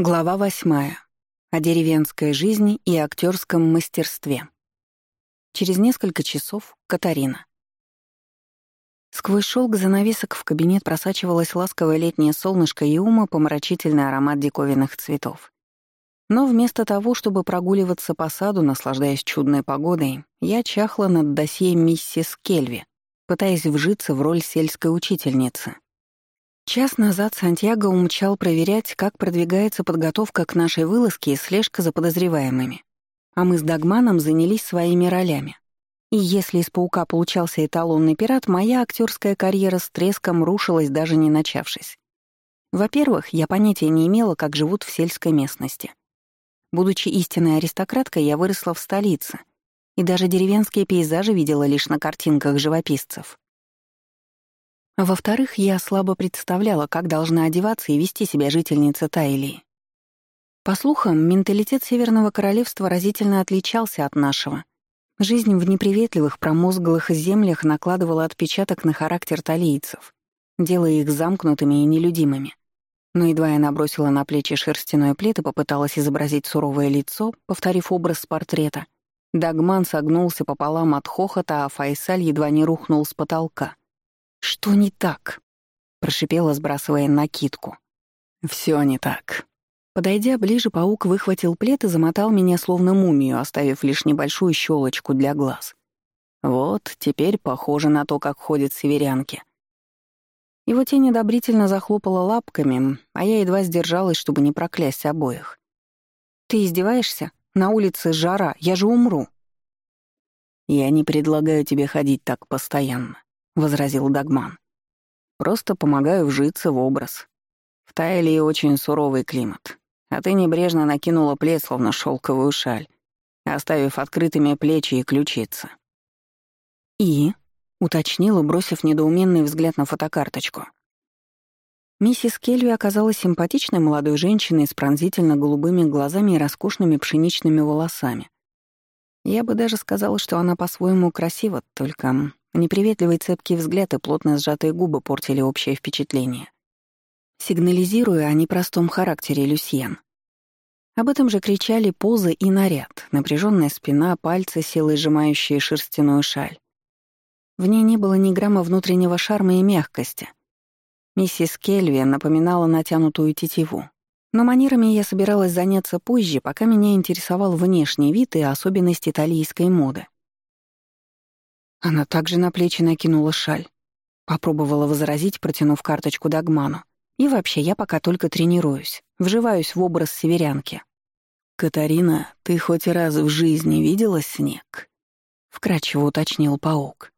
Глава восьмая. О деревенской жизни и актерском мастерстве. Через несколько часов Катарина. Сквозь шелк занавесок в кабинет просачивалось ласковое летнее солнышко и ума помрачительный аромат диковинных цветов. Но вместо того, чтобы прогуливаться по саду, наслаждаясь чудной погодой, я чахла над досье миссис Кельви, пытаясь вжиться в роль сельской учительницы — Час назад Сантьяго умчал проверять, как продвигается подготовка к нашей вылазке и слежка за подозреваемыми. А мы с Дагманом занялись своими ролями. И если из паука получался эталонный пират, моя актерская карьера с треском рушилась, даже не начавшись. Во-первых, я понятия не имела, как живут в сельской местности. Будучи истинной аристократкой, я выросла в столице, и даже деревенские пейзажи видела лишь на картинках живописцев. Во-вторых, я слабо представляла, как должна одеваться и вести себя жительница Тайлии. По слухам, менталитет Северного Королевства разительно отличался от нашего. Жизнь в неприветливых, промозглых землях накладывала отпечаток на характер талийцев, делая их замкнутыми и нелюдимыми. Но едва я набросила на плечи шерстяной плед и попыталась изобразить суровое лицо, повторив образ с портрета, Дагман согнулся пополам от хохота, а Файсаль едва не рухнул с потолка. «Что не так?» — прошипела, сбрасывая накидку. Все не так». Подойдя ближе, паук выхватил плед и замотал меня словно мумию, оставив лишь небольшую щелочку для глаз. Вот, теперь похоже на то, как ходят северянки. Его тень одобрительно захлопала лапками, а я едва сдержалась, чтобы не проклясть обоих. «Ты издеваешься? На улице жара, я же умру». «Я не предлагаю тебе ходить так постоянно возразил Дагман. «Просто помогаю вжиться в образ. В Тайлии очень суровый климат, а ты небрежно накинула плед, словно шелковую шаль, оставив открытыми плечи и ключицы». «И?» — уточнила, бросив недоуменный взгляд на фотокарточку. Миссис Кельви оказалась симпатичной молодой женщиной с пронзительно голубыми глазами и роскошными пшеничными волосами. Я бы даже сказала, что она по-своему красива, только Неприветливый цепкий взгляд и плотно сжатые губы портили общее впечатление, сигнализируя о непростом характере Люсьен. Об этом же кричали позы и наряд, напряженная спина, пальцы, силой сжимающие шерстяную шаль. В ней не было ни грамма внутреннего шарма и мягкости. Миссис Кельви напоминала натянутую тетиву. Но манерами я собиралась заняться позже, пока меня интересовал внешний вид и особенности итальянской моды. Она также на плечи накинула шаль. Попробовала возразить, протянув карточку Дагману. И вообще, я пока только тренируюсь, вживаюсь в образ северянки. «Катарина, ты хоть раз в жизни видела снег?» — вкратчиво уточнил паук.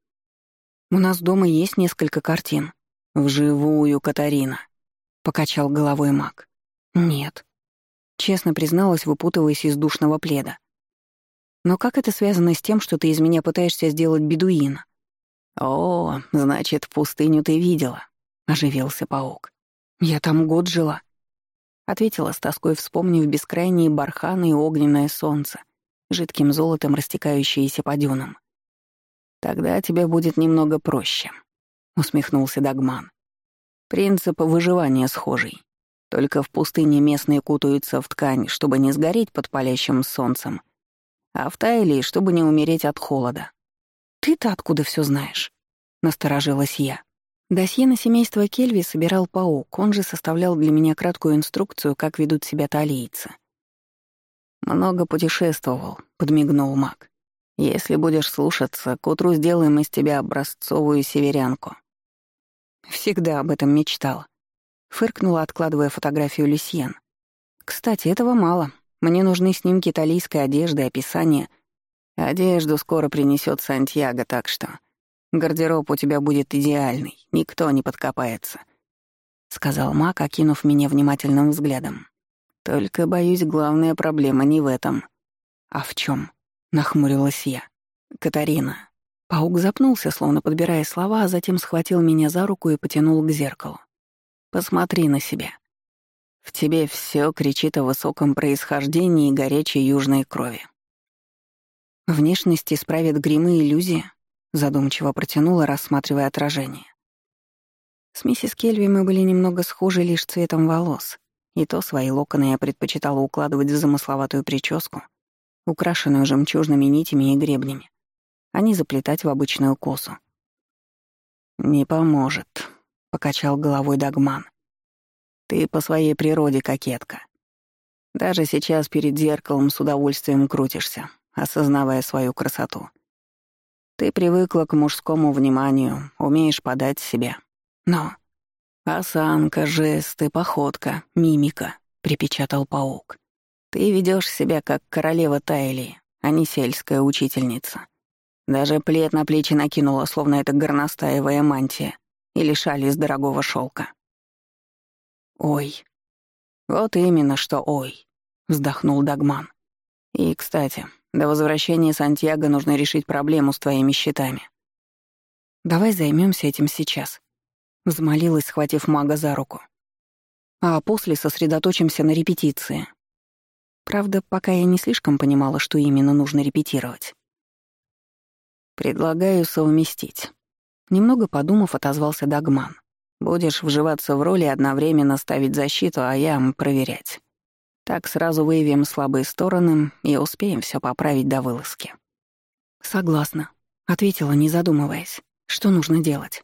«У нас дома есть несколько картин». «Вживую, Катарина», — покачал головой маг. «Нет», — честно призналась, выпутываясь из душного пледа. Но как это связано с тем, что ты из меня пытаешься сделать бедуина? О, значит, пустыню ты видела, оживился паук. Я там год жила, ответила с тоской, вспомнив бескрайние барханы и огненное солнце, жидким золотом растекающееся по дюнам. Тогда тебе будет немного проще, усмехнулся Дагман. Принцип выживания схожий. Только в пустыне местные кутаются в ткань, чтобы не сгореть под палящим солнцем, а в Тайлии, чтобы не умереть от холода. «Ты-то откуда все знаешь?» — насторожилась я. Досье на семейство Кельви собирал паук, он же составлял для меня краткую инструкцию, как ведут себя талийцы. «Много путешествовал», — подмигнул маг. «Если будешь слушаться, к утру сделаем из тебя образцовую северянку». Всегда об этом мечтала. Фыркнула, откладывая фотографию Люсьен. «Кстати, этого мало. Мне нужны снимки итальянской одежды, описание. Одежду скоро принесет Сантьяго, так что гардероб у тебя будет идеальный, никто не подкопается», — сказал Мак, окинув меня внимательным взглядом. «Только, боюсь, главная проблема не в этом». «А в чем? нахмурилась я. «Катарина». Паук запнулся, словно подбирая слова, а затем схватил меня за руку и потянул к зеркалу. «Посмотри на себя. В тебе все кричит о высоком происхождении и горячей южной крови. Внешность исправит гримы иллюзии, задумчиво протянула, рассматривая отражение. С миссис Кельви мы были немного схожи лишь цветом волос, и то свои локоны я предпочитала укладывать в замысловатую прическу, украшенную жемчужными нитями и гребнями, а не заплетать в обычную косу. «Не поможет», — покачал головой Дагман. «Ты по своей природе кокетка. Даже сейчас перед зеркалом с удовольствием крутишься, осознавая свою красоту. Ты привыкла к мужскому вниманию, умеешь подать себя. Но осанка, жесты, походка, мимика, припечатал паук. Ты ведешь себя как королева Тайли, а не сельская учительница. Даже плед на плечи накинула, словно это горностаевая мантия или шаль из дорогого шелка. Ой. Вот именно что ой, вздохнул Дагман. И, кстати, до возвращения Сантьяго нужно решить проблему с твоими счетами. Давай займемся этим сейчас, взмолилась, схватив мага за руку. А после сосредоточимся на репетиции. Правда, пока я не слишком понимала, что именно нужно репетировать. Предлагаю совместить. Немного подумав, отозвался Дагман. Будешь вживаться в роли одновременно ставить защиту, а я проверять. Так сразу выявим слабые стороны и успеем все поправить до вылазки. Согласна, ответила, не задумываясь. Что нужно делать?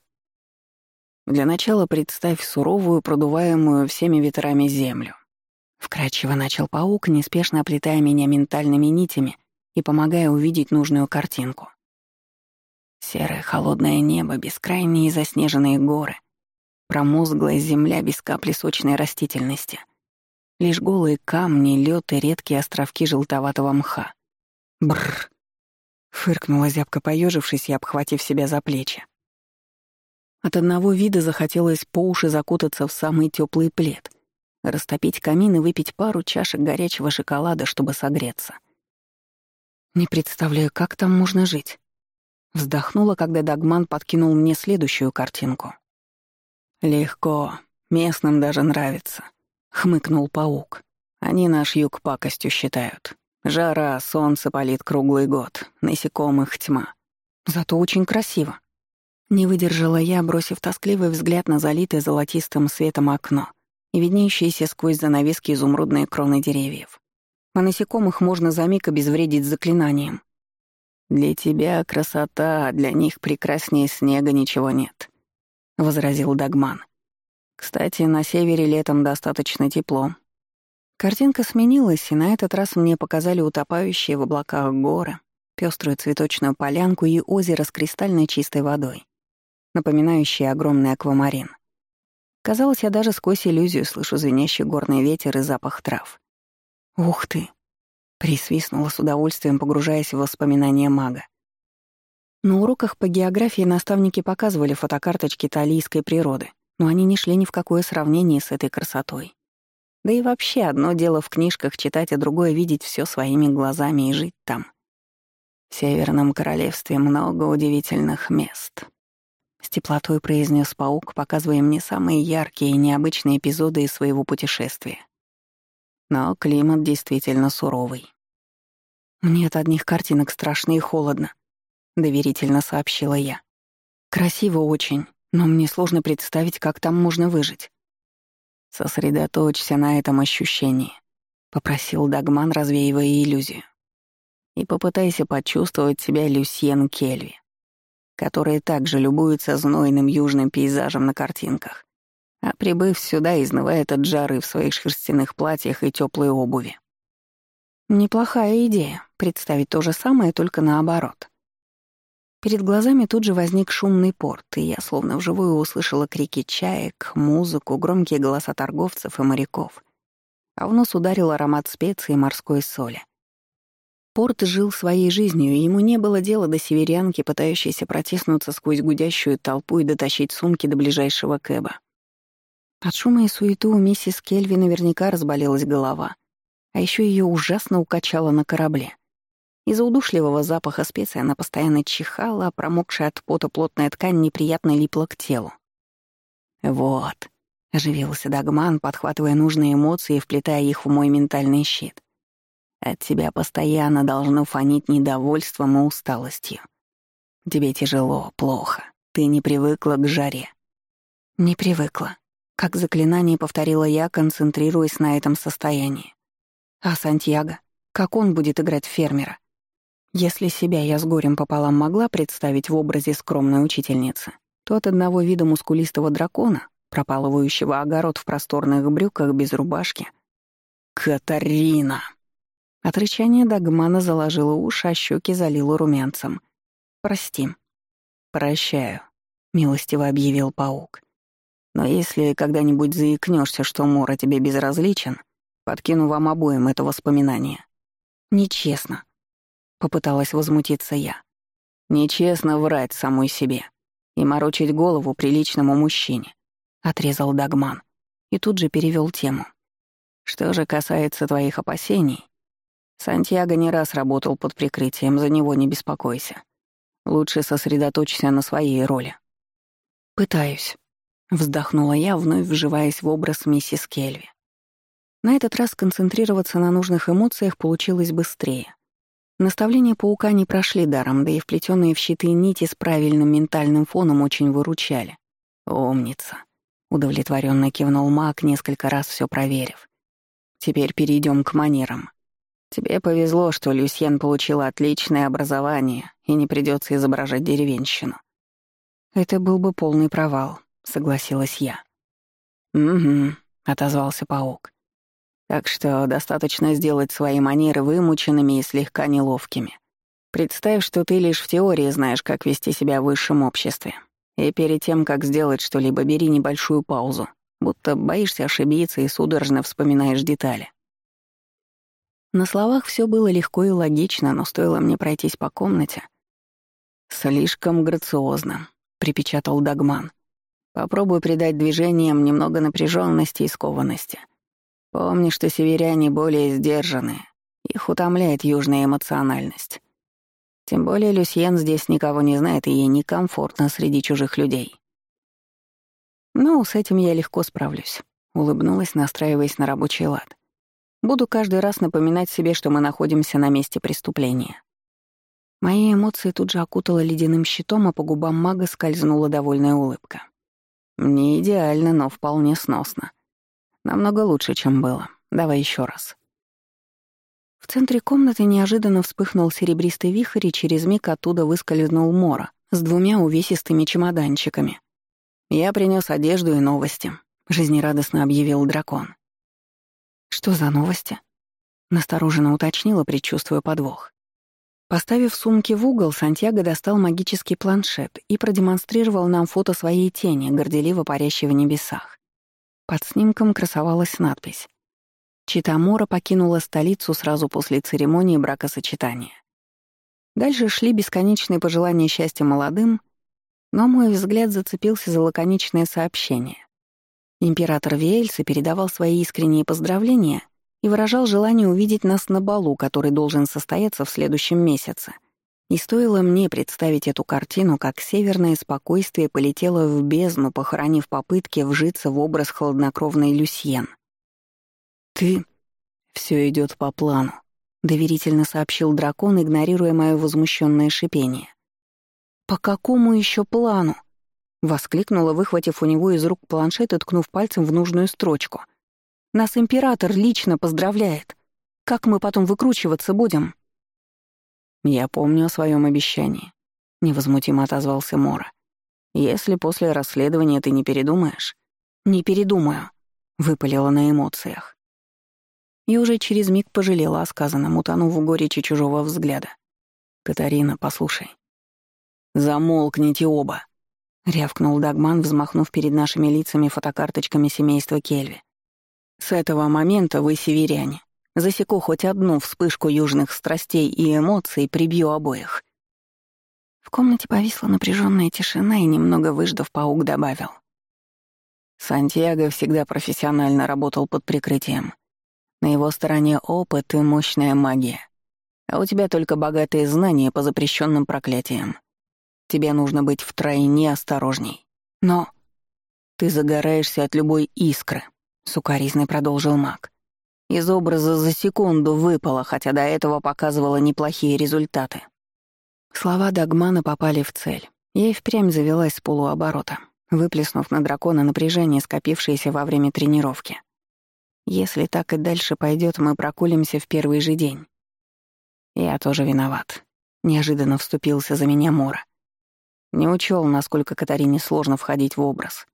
Для начала представь суровую, продуваемую всеми ветрами землю. Вкрадчиво начал паук, неспешно оплетая меня ментальными нитями и помогая увидеть нужную картинку. Серое холодное небо, бескрайние заснеженные горы, промозглая земля без капли сочной растительности — Лишь голые камни, лед и редкие островки желтоватого мха. Бррр. Фыркнула зябко поежившись и обхватив себя за плечи. От одного вида захотелось по уши закутаться в самый теплый плед, растопить камин и выпить пару чашек горячего шоколада, чтобы согреться. Не представляю, как там можно жить. Вздохнула, когда Дагман подкинул мне следующую картинку. Легко, местным даже нравится хмыкнул паук. Они наш юг пакостью считают. Жара, солнце палит круглый год, насекомых тьма. Зато очень красиво. Не выдержала я, бросив тоскливый взгляд на залитое золотистым светом окно и виднеющиеся сквозь занавески изумрудные кроны деревьев. А насекомых можно за миг обезвредить заклинанием. «Для тебя красота, а для них прекраснее снега ничего нет», — возразил Дагман. Кстати, на севере летом достаточно тепло. Картинка сменилась, и на этот раз мне показали утопающие в облаках горы, пеструю цветочную полянку и озеро с кристальной чистой водой, напоминающее огромный аквамарин. Казалось, я даже сквозь иллюзию слышу звенящий горный ветер и запах трав. «Ух ты!» — присвистнула с удовольствием, погружаясь в воспоминания мага. На уроках по географии наставники показывали фотокарточки талийской природы, но они не шли ни в какое сравнение с этой красотой. Да и вообще одно дело в книжках читать, а другое — видеть все своими глазами и жить там. В Северном Королевстве много удивительных мест. С теплотой произнес паук, показывая мне самые яркие и необычные эпизоды из своего путешествия. Но климат действительно суровый. «Мне от одних картинок страшно и холодно», — доверительно сообщила я. «Красиво очень, но мне сложно представить, как там можно выжить. «Сосредоточься на этом ощущении», — попросил Дагман, развеивая иллюзию. «И попытайся почувствовать себя Люсьен Кельви, который также любуется знойным южным пейзажем на картинках, а прибыв сюда, изнывает от жары в своих шерстяных платьях и теплой обуви. Неплохая идея — представить то же самое, только наоборот. Перед глазами тут же возник шумный порт, и я словно вживую услышала крики чаек, музыку, громкие голоса торговцев и моряков. А в нос ударил аромат специй и морской соли. Порт жил своей жизнью, и ему не было дела до северянки, пытающейся протиснуться сквозь гудящую толпу и дотащить сумки до ближайшего кэба. От шума и суеты у миссис Кельви наверняка разболелась голова, а еще ее ужасно укачало на корабле — из-за удушливого запаха специй она постоянно чихала, а промокшая от пота плотная ткань неприятно липла к телу. «Вот», — оживился Дагман, подхватывая нужные эмоции и вплетая их в мой ментальный щит. «От тебя постоянно должно фонить недовольством и усталостью. Тебе тяжело, плохо. Ты не привыкла к жаре». «Не привыкла», Как заклинание повторила я, концентрируясь на этом состоянии. А Сантьяго? Как он будет играть фермера? Если себя я с горем пополам могла представить в образе скромной учительницы, то от одного вида мускулистого дракона, пропалывающего огород в просторных брюках без рубашки. «Катарина!» От рычания Дагмана заложила уши, а щеки залила румянцем. «Прости». «Прощаю», — милостиво объявил паук. «Но если когда-нибудь заикнешься, что Мора тебе безразличен, подкину вам обоим это воспоминание». «Нечестно», — попыталась возмутиться я. «Нечестно врать самой себе и морочить голову приличному мужчине», — отрезал Дагман и тут же перевел тему. «Что же касается твоих опасений, Сантьяго не раз работал под прикрытием, за него не беспокойся. Лучше сосредоточься на своей роли». «Пытаюсь», — вздохнула я, вновь вживаясь в образ миссис Кельви. На этот раз концентрироваться на нужных эмоциях получилось быстрее. Наставления паука не прошли даром, да и вплетенные в щиты нити с правильным ментальным фоном очень выручали. «Умница», — удовлетворенно кивнул маг, несколько раз все проверив. «Теперь перейдем к манерам. Тебе повезло, что Люсьен получила отличное образование и не придется изображать деревенщину». «Это был бы полный провал», — согласилась я. «Угу», — отозвался паук. Так что достаточно сделать свои манеры вымученными и слегка неловкими. Представь, что ты лишь в теории знаешь, как вести себя в высшем обществе. И перед тем, как сделать что-либо, бери небольшую паузу, будто боишься ошибиться и судорожно вспоминаешь детали. На словах все было легко и логично, но стоило мне пройтись по комнате. «Слишком грациозно», — припечатал Дагман. «Попробуй придать движениям немного напряженности и скованности». Помни, что северяне более сдержанные. Их утомляет южная эмоциональность. Тем более Люсьен здесь никого не знает, и ей некомфортно среди чужих людей. Ну, с этим я легко справлюсь. Улыбнулась, настраиваясь на рабочий лад. Буду каждый раз напоминать себе, что мы находимся на месте преступления. Мои эмоции тут же окутала ледяным щитом, а по губам мага скользнула довольная улыбка. Не идеально, но вполне сносно. Намного лучше, чем было. Давай еще раз. В центре комнаты неожиданно вспыхнул серебристый вихрь, и через миг оттуда выскользнул Мора с двумя увесистыми чемоданчиками. «Я принес одежду и новости», — жизнерадостно объявил дракон. «Что за новости?» — настороженно уточнила, предчувствуя подвох. Поставив сумки в угол, Сантьяго достал магический планшет и продемонстрировал нам фото своей тени, горделиво парящей в небесах. Под снимком красовалась надпись. Читамора покинула столицу сразу после церемонии бракосочетания. Дальше шли бесконечные пожелания счастья молодым, но мой взгляд зацепился за лаконичное сообщение. Император Виэльса передавал свои искренние поздравления и выражал желание увидеть нас на балу, который должен состояться в следующем месяце — и стоило мне представить эту картину, как северное спокойствие полетело в бездну, похоронив попытки вжиться в образ хладнокровной Люсьен. «Ты...» все идет по плану», — доверительно сообщил дракон, игнорируя мое возмущенное шипение. «По какому еще плану?» — воскликнула, выхватив у него из рук планшет и ткнув пальцем в нужную строчку. «Нас император лично поздравляет. Как мы потом выкручиваться будем?» «Я помню о своем обещании», — невозмутимо отозвался Мора. «Если после расследования ты не передумаешь...» «Не передумаю», — выпалила на эмоциях. И уже через миг пожалела о сказанном, утонув в горечи чужого взгляда. «Катарина, послушай». «Замолкните оба», — рявкнул Дагман, взмахнув перед нашими лицами фотокарточками семейства Кельви. «С этого момента вы северяне. Засеку хоть одну вспышку южных страстей и эмоций, прибью обоих. В комнате повисла напряженная тишина, и немного выждав, паук добавил. Сантьяго всегда профессионально работал под прикрытием. На его стороне опыт и мощная магия. А у тебя только богатые знания по запрещенным проклятиям. Тебе нужно быть втройне осторожней. Но ты загораешься от любой искры, — сукаризный продолжил маг. Из образа за секунду выпало, хотя до этого показывала неплохие результаты. Слова Дагмана попали в цель. И впрямь завелась с полуоборота. выплеснув на дракона напряжение, скопившееся во время тренировки. Если так и дальше пойдет, мы прокулимся в первый же день. Я тоже виноват. Неожиданно вступился за меня Мора. Не учел, насколько Катарине сложно входить в образ.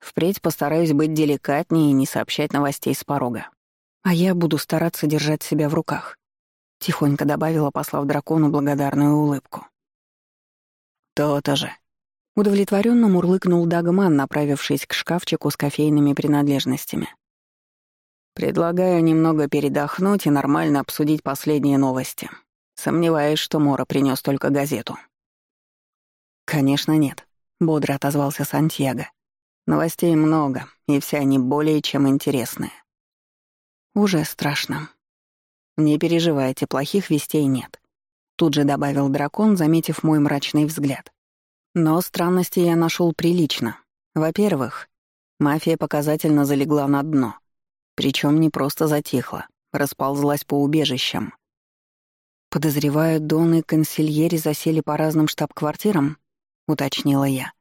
Впредь постараюсь быть деликатнее и не сообщать новостей с порога. А я буду стараться держать себя в руках. Тихонько добавила, послав дракону благодарную улыбку. «То-то же», Удовлетворенно мурлыкнул Дагман, направившись к шкафчику с кофейными принадлежностями. «Предлагаю немного передохнуть и нормально обсудить последние новости. Сомневаюсь, что Мора принес только газету». «Конечно нет», — бодро отозвался Сантьяго. «Новостей много, и все они более чем интересные». «Уже страшно». «Не переживайте, плохих вестей нет», — тут же добавил дракон, заметив мой мрачный взгляд. Но странности я нашел прилично. Во-первых, мафия показательно залегла на дно. Причем не просто затихла, расползлась по убежищам. «Подозреваю, Дон и консильери засели по разным штаб-квартирам?» — уточнила я.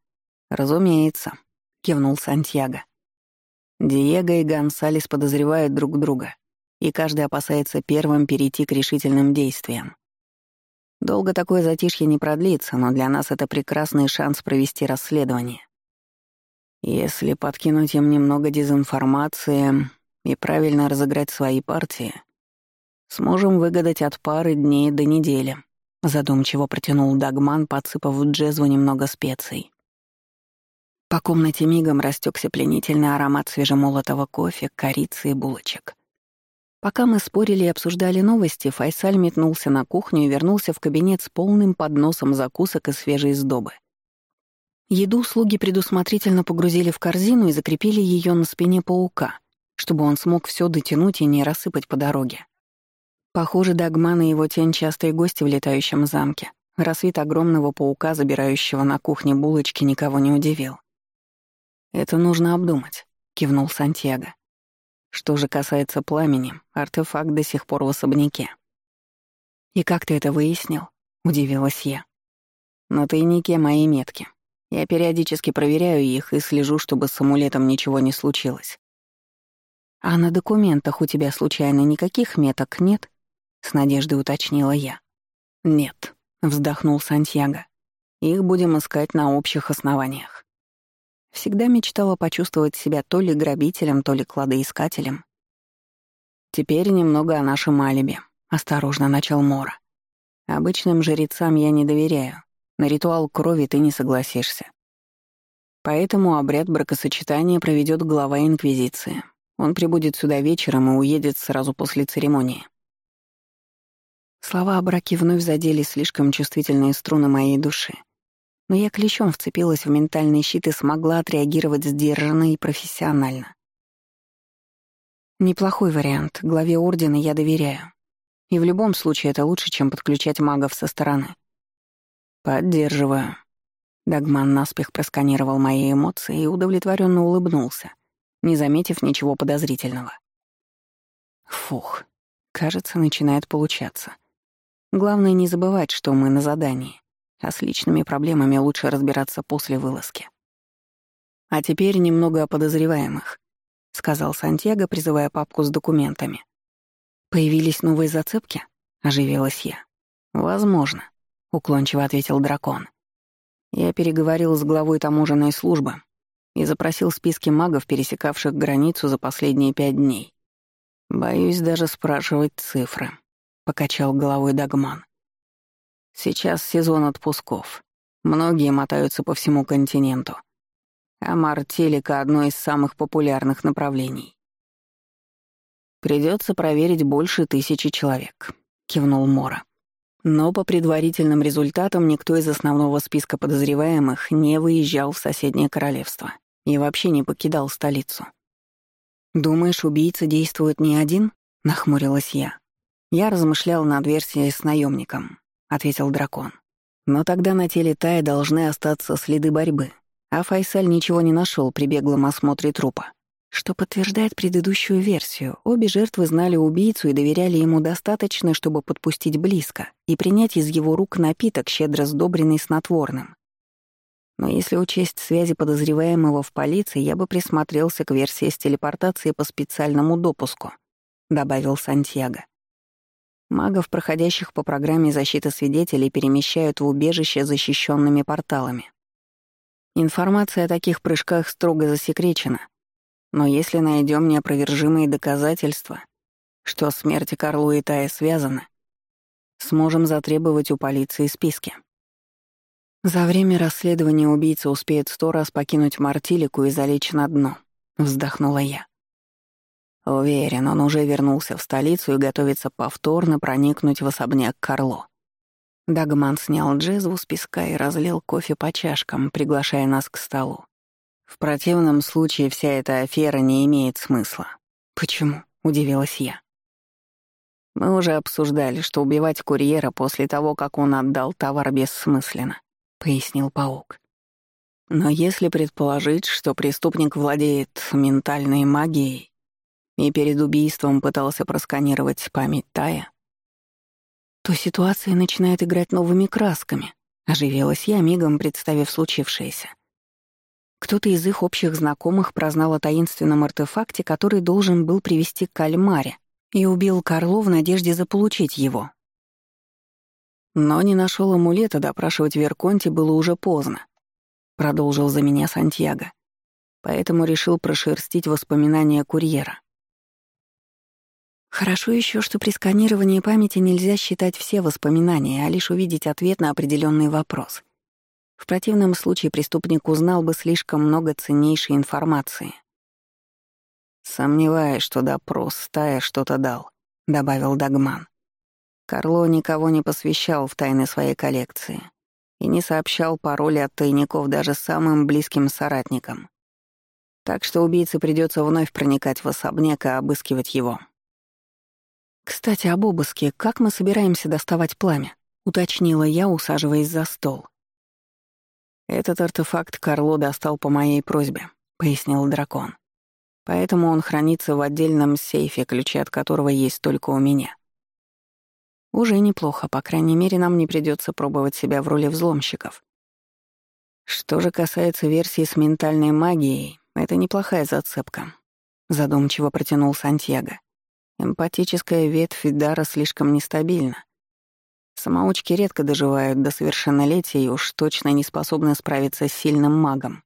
«Разумеется», — кивнул Сантьяго. Диего и Гонсалес подозревают друг друга, и каждый опасается первым перейти к решительным действиям. Долго такое затишье не продлится, но для нас это прекрасный шанс провести расследование. Если подкинуть им немного дезинформации и правильно разыграть свои партии, сможем выгадать от пары дней до недели», — задумчиво протянул Дагман, подсыпав в джезву немного специй. По комнате мигом растекся пленительный аромат свежемолотого кофе, корицы и булочек. Пока мы спорили и обсуждали новости, Файсаль метнулся на кухню и вернулся в кабинет с полным подносом закусок и свежей сдобы. Еду слуги предусмотрительно погрузили в корзину и закрепили ее на спине паука, чтобы он смог все дотянуть и не рассыпать по дороге. Похоже, Дагман и его тень частые гости в летающем замке. Рассвет огромного паука, забирающего на кухне булочки, никого не удивил. «Это нужно обдумать», — кивнул Сантьяго. Что же касается пламени, артефакт до сих пор в особняке. «И как ты это выяснил?» — удивилась я. «На тайнике мои метки. Я периодически проверяю их и слежу, чтобы с амулетом ничего не случилось». «А на документах у тебя случайно никаких меток нет?» — с надеждой уточнила я. «Нет», — вздохнул Сантьяго. «Их будем искать на общих основаниях». Всегда мечтала почувствовать себя то ли грабителем, то ли кладоискателем. Теперь немного о нашем алиби. Осторожно начал Мора. Обычным жрецам я не доверяю. На ритуал крови ты не согласишься. Поэтому обряд бракосочетания проведет глава Инквизиции. Он прибудет сюда вечером и уедет сразу после церемонии. Слова о браке вновь задели слишком чувствительные струны моей души но я клещом вцепилась в ментальный щит и смогла отреагировать сдержанно и профессионально. Неплохой вариант, главе Ордена я доверяю. И в любом случае это лучше, чем подключать магов со стороны. Поддерживаю. Дагман наспех просканировал мои эмоции и удовлетворенно улыбнулся, не заметив ничего подозрительного. Фух, кажется, начинает получаться. Главное не забывать, что мы на задании а с личными проблемами лучше разбираться после вылазки. «А теперь немного о подозреваемых», — сказал Сантьяго, призывая папку с документами. «Появились новые зацепки?» — оживилась я. «Возможно», — уклончиво ответил дракон. «Я переговорил с главой таможенной службы и запросил списки магов, пересекавших границу за последние пять дней. Боюсь даже спрашивать цифры», — покачал головой Дагман. Сейчас сезон отпусков. Многие мотаются по всему континенту. А Мартелика — одно из самых популярных направлений. Придется проверить больше тысячи человек», — кивнул Мора. Но по предварительным результатам никто из основного списка подозреваемых не выезжал в соседнее королевство и вообще не покидал столицу. «Думаешь, убийца действует не один?» — нахмурилась я. Я размышлял над версией с наемником ответил дракон. Но тогда на теле Тая должны остаться следы борьбы, а Файсаль ничего не нашел при беглом осмотре трупа. Что подтверждает предыдущую версию. Обе жертвы знали убийцу и доверяли ему достаточно, чтобы подпустить близко и принять из его рук напиток, щедро сдобренный снотворным. Но если учесть связи подозреваемого в полиции, я бы присмотрелся к версии с телепортацией по специальному допуску, добавил Сантьяго. Магов, проходящих по программе защиты свидетелей, перемещают в убежище защищенными порталами. Информация о таких прыжках строго засекречена. Но если найдем неопровержимые доказательства, что смерти Карлу и Тая связаны, сможем затребовать у полиции списки. За время расследования убийца успеет сто раз покинуть Мартилику и залечь на дно, вздохнула я. Уверен, он уже вернулся в столицу и готовится повторно проникнуть в особняк Карло. Дагман снял джезву с песка и разлил кофе по чашкам, приглашая нас к столу. В противном случае вся эта афера не имеет смысла. «Почему?» — удивилась я. Мы уже обсуждали, что убивать курьера после того, как он отдал товар бессмысленно, пояснил паук. Но если предположить, что преступник владеет ментальной магией и перед убийством пытался просканировать память Тая, то ситуация начинает играть новыми красками, оживилась я, мигом представив случившееся. Кто-то из их общих знакомых прознал о таинственном артефакте, который должен был привести к кальмаре, и убил Карло в надежде заполучить его. Но не нашел амулета, допрашивать Верконти было уже поздно. Продолжил за меня Сантьяго. Поэтому решил прошерстить воспоминания курьера. Хорошо еще, что при сканировании памяти нельзя считать все воспоминания, а лишь увидеть ответ на определенный вопрос. В противном случае преступник узнал бы слишком много ценнейшей информации. «Сомневаюсь, что допрос стая что-то дал», — добавил Дагман. Карло никого не посвящал в тайны своей коллекции и не сообщал пароли от тайников даже самым близким соратникам. Так что убийце придется вновь проникать в особняк и обыскивать его. «Кстати, об обыске. Как мы собираемся доставать пламя?» — уточнила я, усаживаясь за стол. «Этот артефакт Карло достал по моей просьбе», — пояснил дракон. Поэтому он хранится в отдельном сейфе, ключи от которого есть только у меня. Уже неплохо, по крайней мере, нам не придется пробовать себя в роли взломщиков. Что же касается версии с ментальной магией, это неплохая зацепка. Задумчиво протянул Сантьяго. Эмпатическая ветвь дара слишком нестабильна. Самоучки редко доживают до совершеннолетия и уж точно не способны справиться с сильным магом.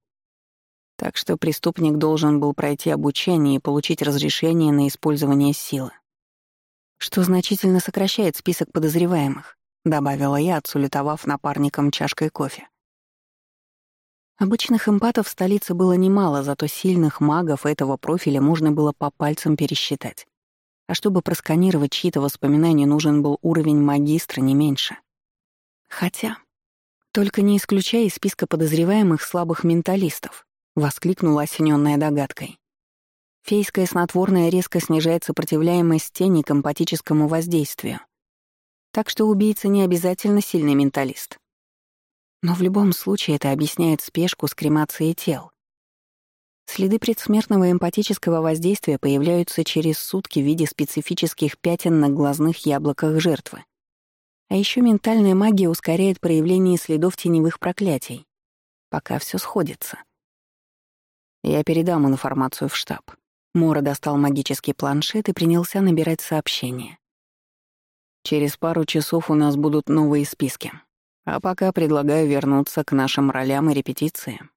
Так что преступник должен был пройти обучение и получить разрешение на использование силы. Что значительно сокращает список подозреваемых, добавила я, отсулетовав напарникам чашкой кофе. Обычных эмпатов в столице было немало, зато сильных магов этого профиля можно было по пальцам пересчитать. А чтобы просканировать чьи-то воспоминания, нужен был уровень магистра не меньше. Хотя, только не исключая из списка подозреваемых слабых менталистов, воскликнула осененная догадкой. Фейское снотворное резко снижает сопротивляемость тени к эмпатическому воздействию. Так что убийца не обязательно сильный менталист. Но в любом случае это объясняет спешку с кремацией тел. Следы предсмертного эмпатического воздействия появляются через сутки в виде специфических пятен на глазных яблоках жертвы. А еще ментальная магия ускоряет проявление следов теневых проклятий, пока все сходится. Я передам информацию в штаб. Мора достал магический планшет и принялся набирать сообщения. Через пару часов у нас будут новые списки. А пока предлагаю вернуться к нашим ролям и репетициям.